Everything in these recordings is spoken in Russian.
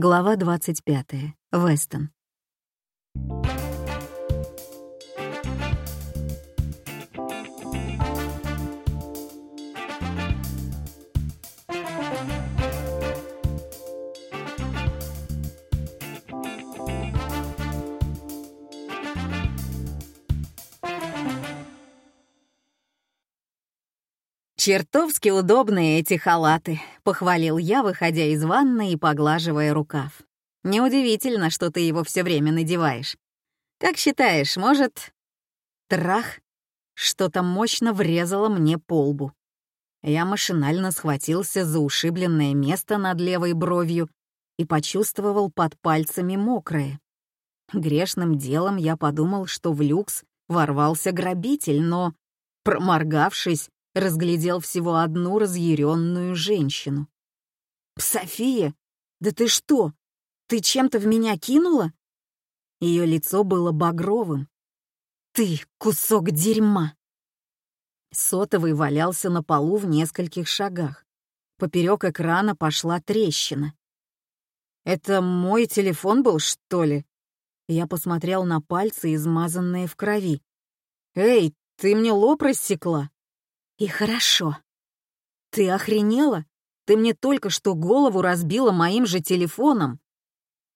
Глава 25. Вестон. «Чертовски удобные эти халаты», — похвалил я, выходя из ванны и поглаживая рукав. «Неудивительно, что ты его все время надеваешь. Как считаешь, может...» Трах! Что-то мощно врезало мне по лбу. Я машинально схватился за ушибленное место над левой бровью и почувствовал под пальцами мокрое. Грешным делом я подумал, что в люкс ворвался грабитель, но, проморгавшись, разглядел всего одну разъяренную женщину. «София, да ты что? Ты чем-то в меня кинула?» Ее лицо было багровым. «Ты кусок дерьма!» Сотовый валялся на полу в нескольких шагах. Поперек экрана пошла трещина. «Это мой телефон был, что ли?» Я посмотрел на пальцы, измазанные в крови. «Эй, ты мне лоб рассекла?» И хорошо. Ты охренела? Ты мне только что голову разбила моим же телефоном.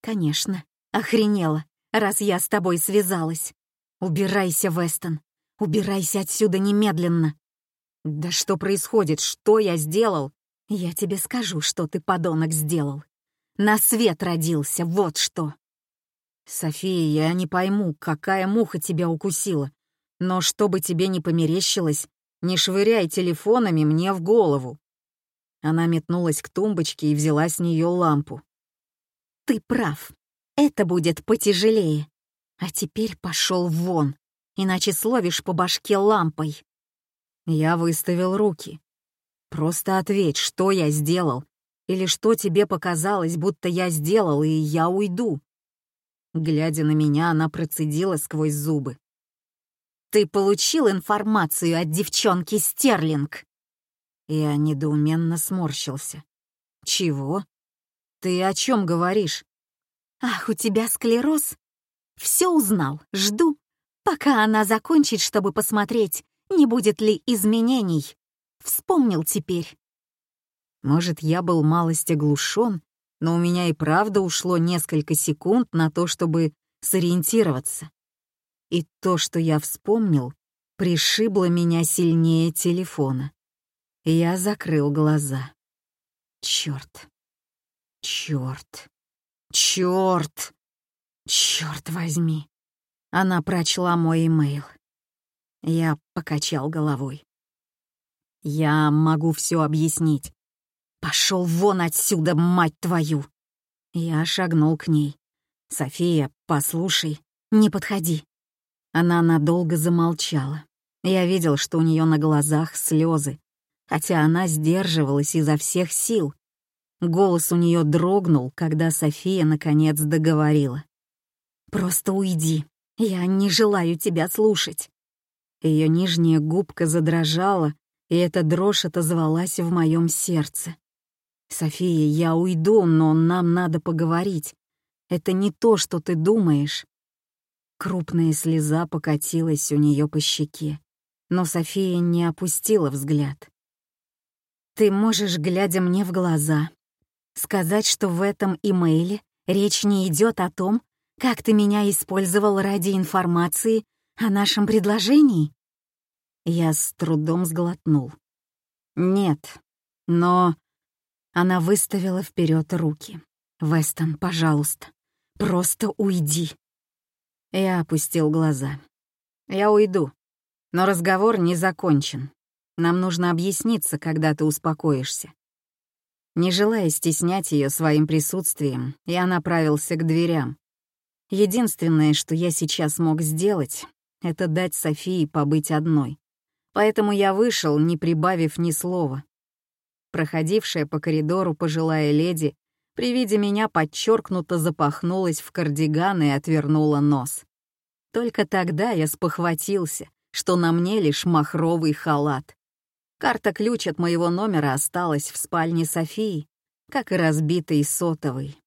Конечно, охренела, раз я с тобой связалась. Убирайся, Вестон. Убирайся отсюда немедленно. Да что происходит? Что я сделал? Я тебе скажу, что ты, подонок, сделал. На свет родился, вот что. София, я не пойму, какая муха тебя укусила. Но чтобы тебе не померещилось, не швыряй телефонами мне в голову. Она метнулась к тумбочке и взяла с нее лампу. Ты прав. Это будет потяжелее. А теперь пошел вон, иначе словишь по башке лампой. Я выставил руки. Просто ответь, что я сделал, или что тебе показалось, будто я сделал, и я уйду. Глядя на меня, она процедила сквозь зубы. Ты получил информацию от девчонки Стерлинг?» Я недоуменно сморщился. «Чего? Ты о чем говоришь?» «Ах, у тебя склероз? Все узнал, жду, пока она закончит, чтобы посмотреть, не будет ли изменений. Вспомнил теперь». Может, я был малость оглушен, но у меня и правда ушло несколько секунд на то, чтобы сориентироваться. И то, что я вспомнил, пришибло меня сильнее телефона. Я закрыл глаза. Черт. Черт. Черт. Черт возьми. Она прочла мой имейл. Я покачал головой. Я могу все объяснить. Пошел вон отсюда, мать твою! Я шагнул к ней. «София, послушай, не подходи. Она надолго замолчала. Я видел, что у нее на глазах слезы, хотя она сдерживалась изо всех сил. Голос у нее дрогнул, когда София наконец договорила. «Просто уйди, я не желаю тебя слушать». Ее нижняя губка задрожала, и эта дрожь отозвалась в моем сердце. «София, я уйду, но нам надо поговорить. Это не то, что ты думаешь. Крупная слеза покатилась у нее по щеке, но София не опустила взгляд. «Ты можешь, глядя мне в глаза, сказать, что в этом имейле речь не идет о том, как ты меня использовал ради информации о нашем предложении?» Я с трудом сглотнул. «Нет, но...» Она выставила вперед руки. «Вестон, пожалуйста, просто уйди. Я опустил глаза. «Я уйду. Но разговор не закончен. Нам нужно объясниться, когда ты успокоишься». Не желая стеснять ее своим присутствием, я направился к дверям. Единственное, что я сейчас мог сделать, это дать Софии побыть одной. Поэтому я вышел, не прибавив ни слова. Проходившая по коридору пожилая леди при виде меня подчеркнуто запахнулась в кардиган и отвернула нос. Только тогда я спохватился, что на мне лишь махровый халат. Карта-ключ от моего номера осталась в спальне Софии, как и разбитый сотовый.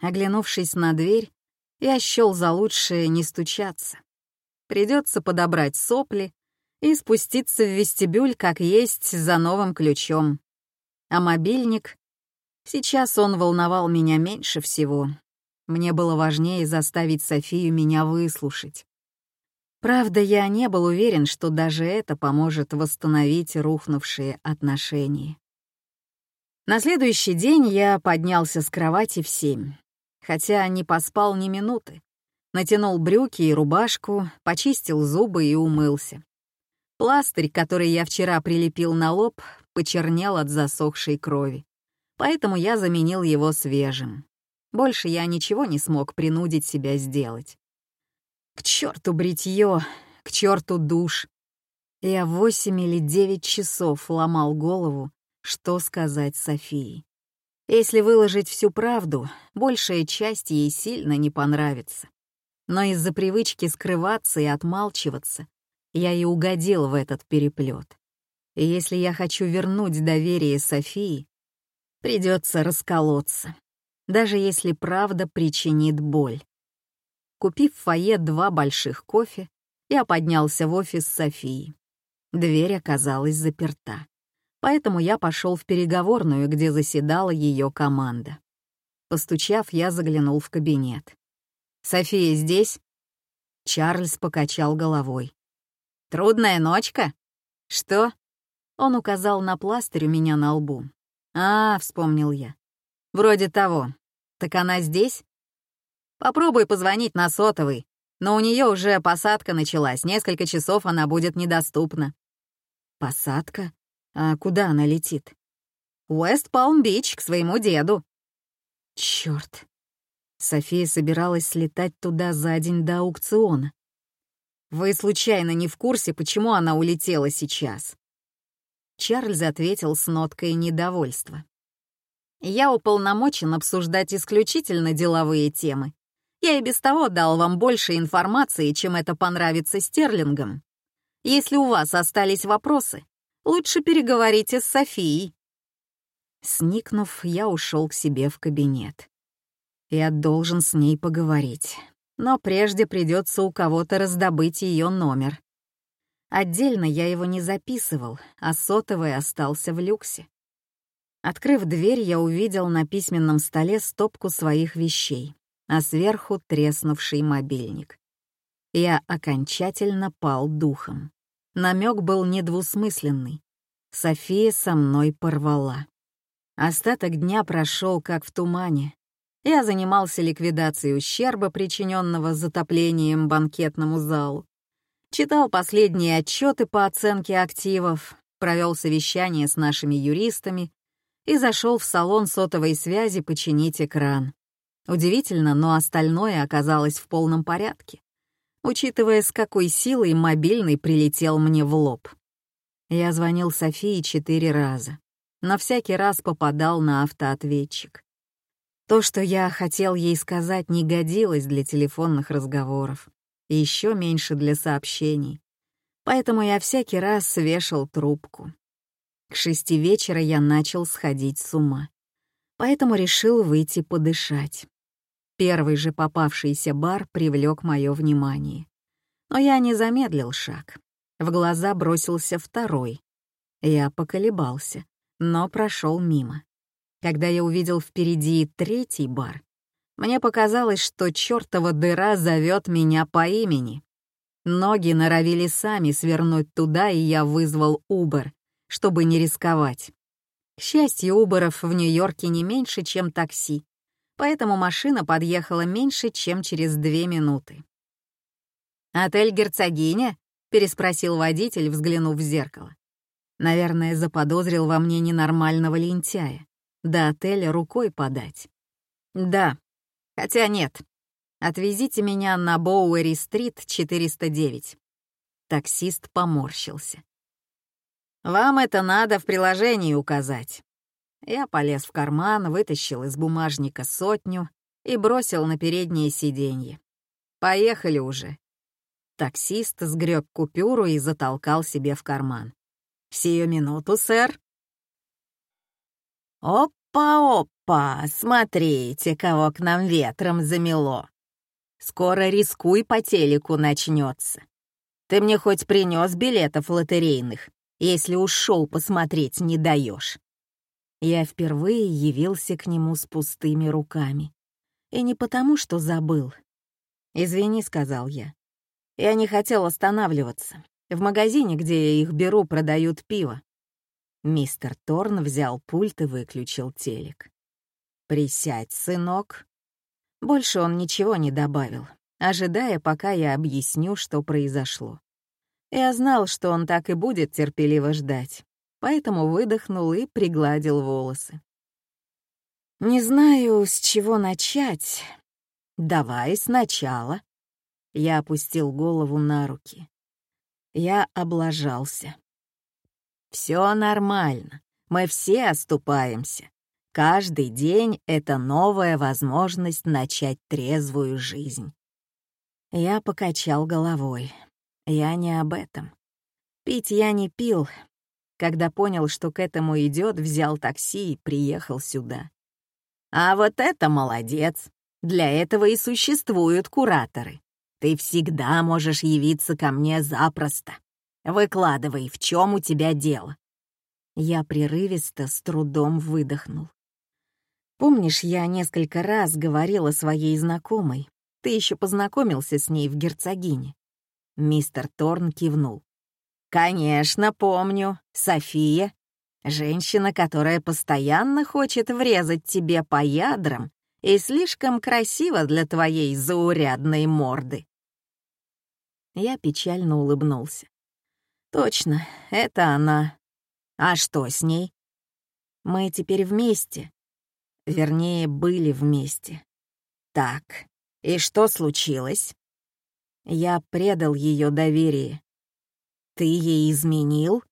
Оглянувшись на дверь, я счел за лучшее не стучаться. Придется подобрать сопли и спуститься в вестибюль, как есть, за новым ключом. А мобильник... Сейчас он волновал меня меньше всего. Мне было важнее заставить Софию меня выслушать. Правда, я не был уверен, что даже это поможет восстановить рухнувшие отношения. На следующий день я поднялся с кровати в семь, хотя не поспал ни минуты. Натянул брюки и рубашку, почистил зубы и умылся. Пластырь, который я вчера прилепил на лоб, почернел от засохшей крови, поэтому я заменил его свежим. Больше я ничего не смог принудить себя сделать. К черту бритье, к черту душ. Я восемь или девять часов ломал голову, что сказать Софии. Если выложить всю правду, большая часть ей сильно не понравится. Но из-за привычки скрываться и отмалчиваться я и угодил в этот переплет. И если я хочу вернуть доверие Софии, придется расколоться, даже если правда причинит боль. Купив в фойе два больших кофе, я поднялся в офис Софии. Дверь оказалась заперта, поэтому я пошел в переговорную, где заседала ее команда. Постучав, я заглянул в кабинет. «София здесь?» Чарльз покачал головой. «Трудная ночка?» «Что?» Он указал на пластырь у меня на лбу. «А, — вспомнил я. Вроде того. Так она здесь?» Попробуй позвонить на сотовый, но у нее уже посадка началась, несколько часов она будет недоступна». «Посадка? А куда она летит?» «Уэст Палм-Бич, к своему деду». Черт! София собиралась слетать туда за день до аукциона. «Вы случайно не в курсе, почему она улетела сейчас?» Чарльз ответил с ноткой недовольства. «Я уполномочен обсуждать исключительно деловые темы. Я и без того дал вам больше информации, чем это понравится стерлингам. Если у вас остались вопросы, лучше переговорите с Софией». Сникнув, я ушел к себе в кабинет. Я должен с ней поговорить, но прежде придется у кого-то раздобыть ее номер. Отдельно я его не записывал, а сотовый остался в люксе. Открыв дверь, я увидел на письменном столе стопку своих вещей а сверху треснувший мобильник. Я окончательно пал духом. Намек был недвусмысленный. София со мной порвала. Остаток дня прошел как в тумане. Я занимался ликвидацией ущерба, причиненного затоплением банкетному залу. Читал последние отчеты по оценке активов, провел совещание с нашими юристами и зашел в салон сотовой связи починить экран. Удивительно, но остальное оказалось в полном порядке, учитывая, с какой силой мобильный прилетел мне в лоб. Я звонил Софии четыре раза, но всякий раз попадал на автоответчик. То, что я хотел ей сказать, не годилось для телефонных разговоров, и еще меньше для сообщений. Поэтому я всякий раз свешал трубку. К шести вечера я начал сходить с ума, поэтому решил выйти подышать. Первый же попавшийся бар привлек мое внимание. Но я не замедлил шаг. В глаза бросился второй. Я поколебался, но прошел мимо. Когда я увидел впереди третий бар, мне показалось, что чертова дыра зовет меня по имени. Ноги норовили сами свернуть туда, и я вызвал Убер, чтобы не рисковать. К счастью, Уберов в Нью-Йорке не меньше, чем такси, поэтому машина подъехала меньше, чем через две минуты. «Отель «Герцогиня»?» — переспросил водитель, взглянув в зеркало. Наверное, заподозрил во мне ненормального лентяя. До отеля рукой подать. «Да. Хотя нет. Отвезите меня на Боуэри-стрит, 409». Таксист поморщился. «Вам это надо в приложении указать. Я полез в карман, вытащил из бумажника сотню и бросил на переднее сиденье. «Поехали уже». Таксист сгреб купюру и затолкал себе в карман. «Сию минуту, сэр». Опа-опа, смотрите, кого к нам ветром замело. Скоро рискуй по телеку начнется. Ты мне хоть принес билетов лотерейных, если уж шоу посмотреть не даешь. Я впервые явился к нему с пустыми руками. И не потому, что забыл. «Извини», — сказал я. Я не хотел останавливаться. В магазине, где я их беру, продают пиво. Мистер Торн взял пульт и выключил телек. «Присядь, сынок». Больше он ничего не добавил, ожидая, пока я объясню, что произошло. Я знал, что он так и будет терпеливо ждать, поэтому выдохнул и пригладил волосы. «Не знаю, с чего начать. Давай сначала». Я опустил голову на руки. Я облажался. Все нормально. Мы все оступаемся. Каждый день — это новая возможность начать трезвую жизнь. Я покачал головой. Я не об этом. Пить я не пил. Когда понял, что к этому идет, взял такси и приехал сюда. А вот это молодец. Для этого и существуют кураторы. Ты всегда можешь явиться ко мне запросто. Выкладывай, в чем у тебя дело». Я прерывисто с трудом выдохнул. «Помнишь, я несколько раз говорила своей знакомой? Ты еще познакомился с ней в герцогине?» Мистер Торн кивнул. «Конечно, помню. София. Женщина, которая постоянно хочет врезать тебе по ядрам и слишком красива для твоей заурядной морды». Я печально улыбнулся. Точно, это она. А что с ней? Мы теперь вместе. Вернее, были вместе. Так, и что случилось? Я предал ее доверие. Ты ей изменил?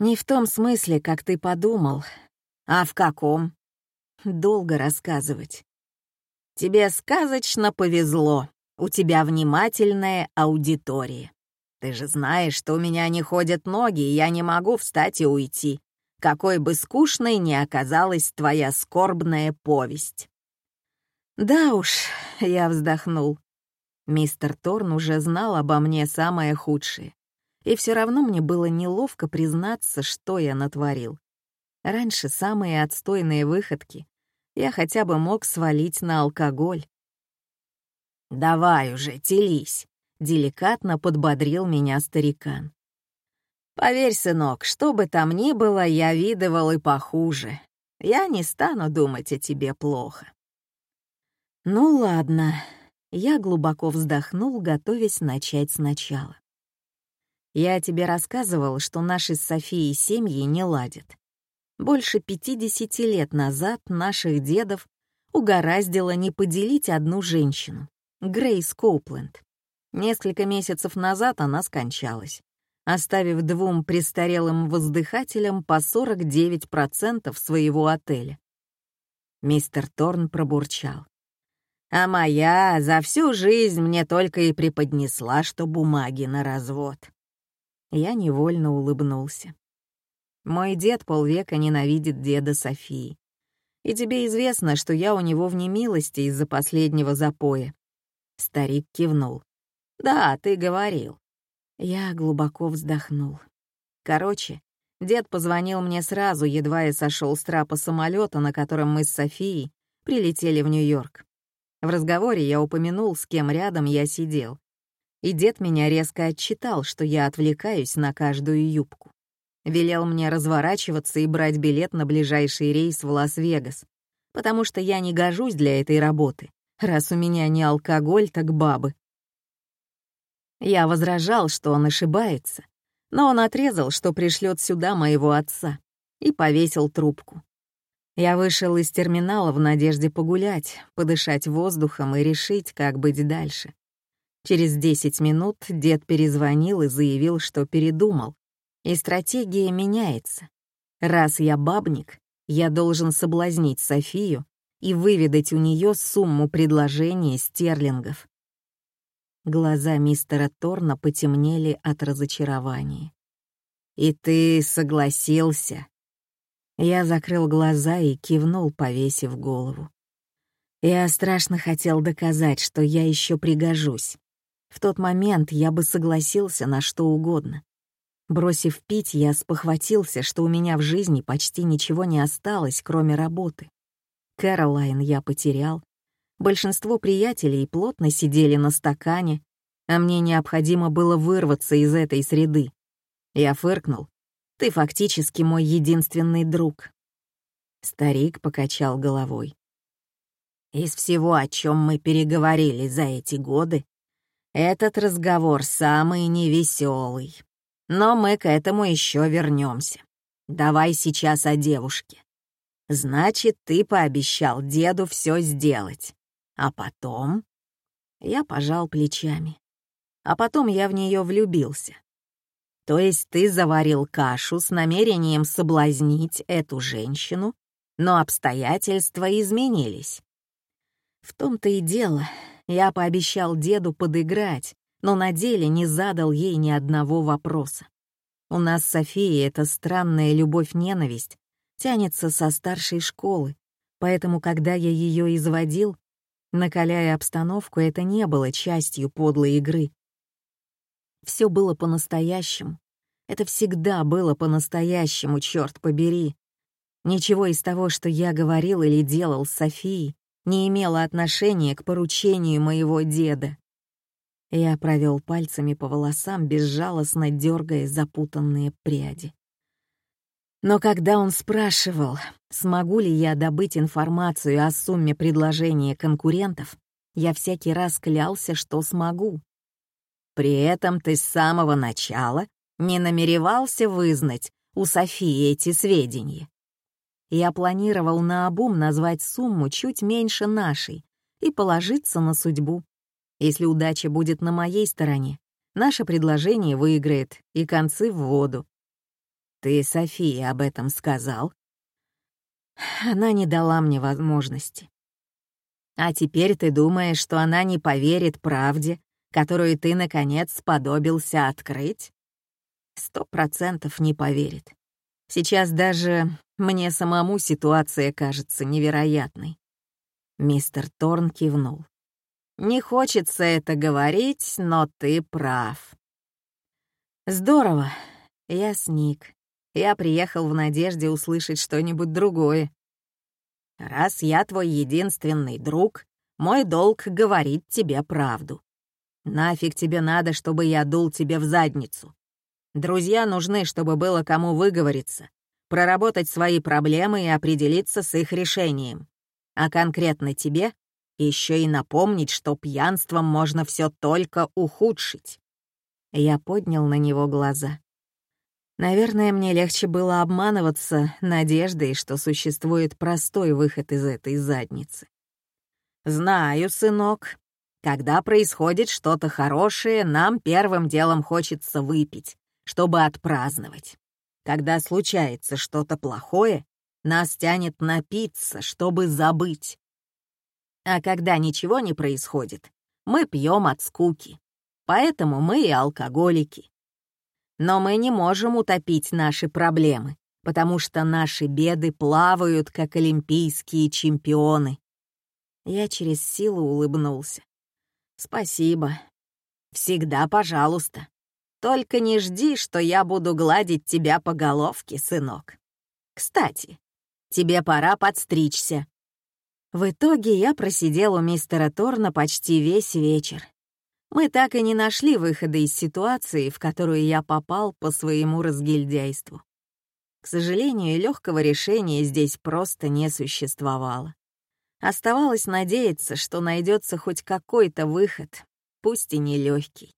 Не в том смысле, как ты подумал. А в каком? Долго рассказывать. Тебе сказочно повезло. У тебя внимательная аудитория. Ты же знаешь, что у меня не ходят ноги, и я не могу встать и уйти. Какой бы скучной ни оказалась твоя скорбная повесть. Да уж, я вздохнул. Мистер Торн уже знал обо мне самое худшее. И все равно мне было неловко признаться, что я натворил. Раньше самые отстойные выходки я хотя бы мог свалить на алкоголь. «Давай уже, телись», — деликатно подбодрил меня старикан. «Поверь, сынок, что бы там ни было, я видывал и похуже. Я не стану думать о тебе плохо». «Ну ладно», — я глубоко вздохнул, готовясь начать сначала. «Я тебе рассказывал, что наши с Софией семьи не ладят. Больше 50 лет назад наших дедов угораздило не поделить одну женщину — Грейс Коупленд. Несколько месяцев назад она скончалась, оставив двум престарелым воздыхателям по 49% своего отеля. Мистер Торн пробурчал. «А моя за всю жизнь мне только и преподнесла, что бумаги на развод». Я невольно улыбнулся. Мой дед полвека ненавидит деда Софии. И тебе известно, что я у него в немилости из-за последнего запоя. Старик кивнул. «Да, ты говорил». Я глубоко вздохнул. Короче, дед позвонил мне сразу, едва я сошел с трапа самолета, на котором мы с Софией прилетели в Нью-Йорк. В разговоре я упомянул, с кем рядом я сидел. И дед меня резко отчитал, что я отвлекаюсь на каждую юбку. Велел мне разворачиваться и брать билет на ближайший рейс в Лас-Вегас, потому что я не гожусь для этой работы, раз у меня не алкоголь, так бабы. Я возражал, что он ошибается, но он отрезал, что пришлет сюда моего отца, и повесил трубку. Я вышел из терминала в надежде погулять, подышать воздухом и решить, как быть дальше. Через 10 минут дед перезвонил и заявил, что передумал, и стратегия меняется. Раз я бабник, я должен соблазнить Софию и выведать у нее сумму предложения стерлингов. Глаза мистера Торна потемнели от разочарования. «И ты согласился?» Я закрыл глаза и кивнул, повесив голову. Я страшно хотел доказать, что я еще пригожусь. В тот момент я бы согласился на что угодно. Бросив пить, я спохватился, что у меня в жизни почти ничего не осталось, кроме работы. Кэролайн я потерял. Большинство приятелей плотно сидели на стакане, а мне необходимо было вырваться из этой среды. Я фыркнул. «Ты фактически мой единственный друг». Старик покачал головой. «Из всего, о чем мы переговорили за эти годы, этот разговор самый невеселый. Но мы к этому еще вернемся. Давай сейчас о девушке. Значит, ты пообещал деду все сделать. А потом... Я пожал плечами. А потом я в нее влюбился. То есть ты заварил кашу с намерением соблазнить эту женщину, но обстоятельства изменились. В том-то и дело, я пообещал деду подыграть, но на деле не задал ей ни одного вопроса. У нас с Софией эта странная любовь-ненависть тянется со старшей школы, поэтому, когда я ее изводил, накаляя обстановку, это не было частью подлой игры. Все было по-настоящему. Это всегда было по-настоящему, черт побери. Ничего из того, что я говорил или делал с Софией, не имело отношения к поручению моего деда. Я провел пальцами по волосам, безжалостно дергая запутанные пряди. Но когда он спрашивал, смогу ли я добыть информацию о сумме предложения конкурентов, я всякий раз клялся, что смогу. При этом ты с самого начала не намеревался вызнать у Софии эти сведения. Я планировал наобум назвать сумму чуть меньше нашей и положиться на судьбу. Если удача будет на моей стороне, наше предложение выиграет и концы в воду. Ты Софии об этом сказал? Она не дала мне возможности. А теперь ты думаешь, что она не поверит правде, которую ты, наконец, сподобился открыть? Сто процентов не поверит. Сейчас даже мне самому ситуация кажется невероятной. Мистер Торн кивнул. Не хочется это говорить, но ты прав. Здорово. Я сник. Я приехал в надежде услышать что-нибудь другое. Раз я твой единственный друг, мой долг говорить тебе правду. Нафиг тебе надо, чтобы я дул тебе в задницу. Друзья нужны, чтобы было кому выговориться, проработать свои проблемы и определиться с их решением. А конкретно тебе еще и напомнить, что пьянством можно все только ухудшить. Я поднял на него глаза. Наверное, мне легче было обманываться надеждой, что существует простой выход из этой задницы. «Знаю, сынок, когда происходит что-то хорошее, нам первым делом хочется выпить, чтобы отпраздновать. Когда случается что-то плохое, нас тянет напиться, чтобы забыть. А когда ничего не происходит, мы пьем от скуки. Поэтому мы и алкоголики. Но мы не можем утопить наши проблемы, потому что наши беды плавают, как олимпийские чемпионы. Я через силу улыбнулся. Спасибо. Всегда пожалуйста. Только не жди, что я буду гладить тебя по головке, сынок. Кстати, тебе пора подстричься. В итоге я просидел у мистера Торна почти весь вечер. Мы так и не нашли выхода из ситуации, в которую я попал по своему разгильдяйству. К сожалению, легкого решения здесь просто не существовало. Оставалось надеяться, что найдется хоть какой-то выход, пусть и нелегкий.